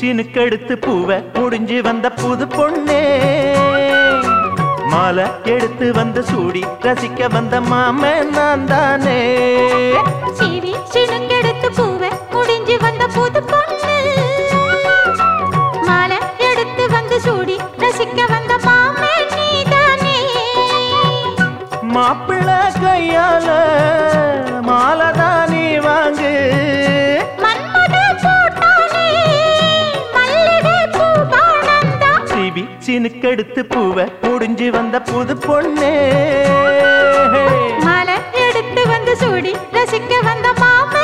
சினுக்கெடுத்து பூவை முடிஞ்சு வந்த புது பொண்ணே. மாலை எடுத்து வந்து சூடி ரசிக்க வந்த மாமன் நான் தானே சீவி சினுங்கெடுத்து பூவை முடிஞ்சு வந்த புது பொண்ணு. மாலை எடுத்து வந்து சூடி ரசிக்க வந்த மாமே நீதானே. மாப்பிள்ள கையால மாலை தான் நீ வாங்கு சினுக்கெடுத்து பூவை வந்த புது பொண்ணே. மாலை எடுத்து வந்து சூடி ரசிக்க வந்த மாமா.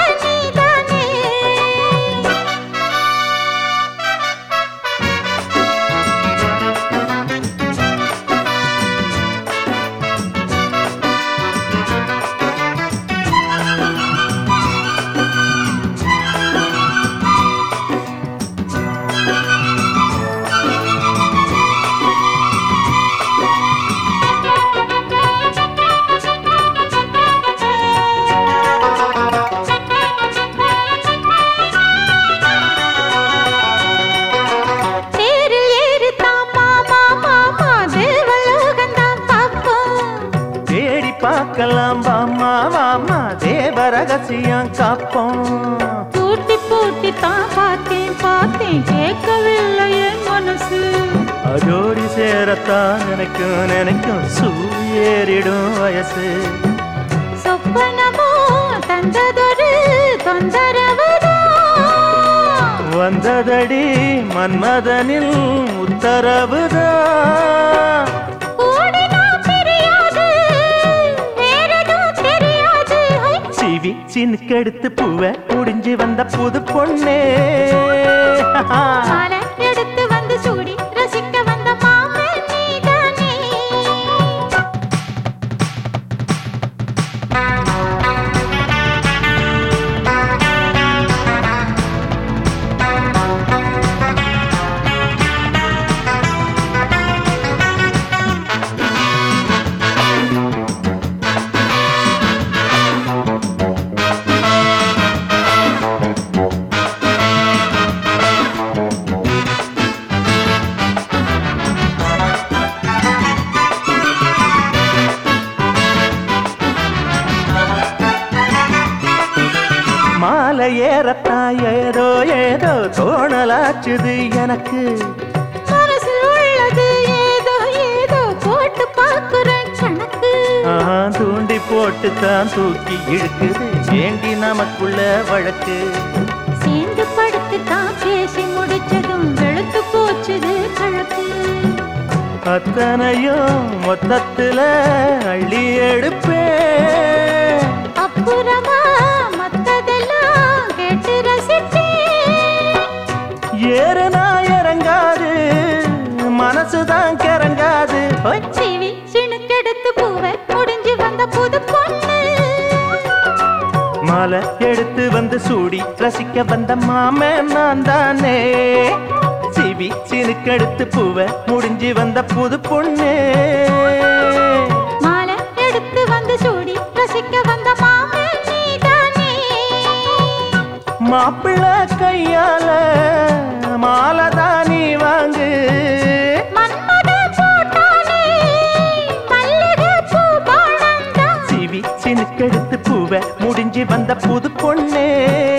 ரகசியம் காப்போம். பூட்டி பூட்டி தான் பார்த்தேன் பார்த்தேன் கேட்கவில்லை என் மனசு. அதோடி சேரத்தான் நினைக்கும் நினைக்கும் சூரியேறிடும் வயசு. சொப்பனமோ தந்ததொரு தொந்தரவுதான் வந்ததடி மன்மதனில் உத்தரவுதான் சிவி சினுக்கெடுத்து பூவை முடிஞ்சு வந்த புது பொண்ணு. ஏறத்தான் ஏதோ ஏதோ தோணலாச்சுது எனக்கு. தூண்டி போட்டு தான் தூக்கி இழுக்குது. ஏண்டி நமக்குள்ள வழக்கு? சேர்ந்து படுத்து தான் பேசி முடிச்சதும் வெளுத்து போச்சுது கழக்கு அத்தனையும் மொத்தத்துல அள்ளி எடுப்பே மாலை எடுத்து வந்து சூடி ரசிக்க வந்த மாமன் நான் தானே சிவி சினுக்கெடுத்து பூவை முடிஞ்சு வந்த புது பொண்ணு. மாலை எடுத்து வந்து சூடி ரசிக்க வந்த மாப்பிள்ள கையால மாலை தான் நீ வாங்கு வந்த புது பொண்ணே.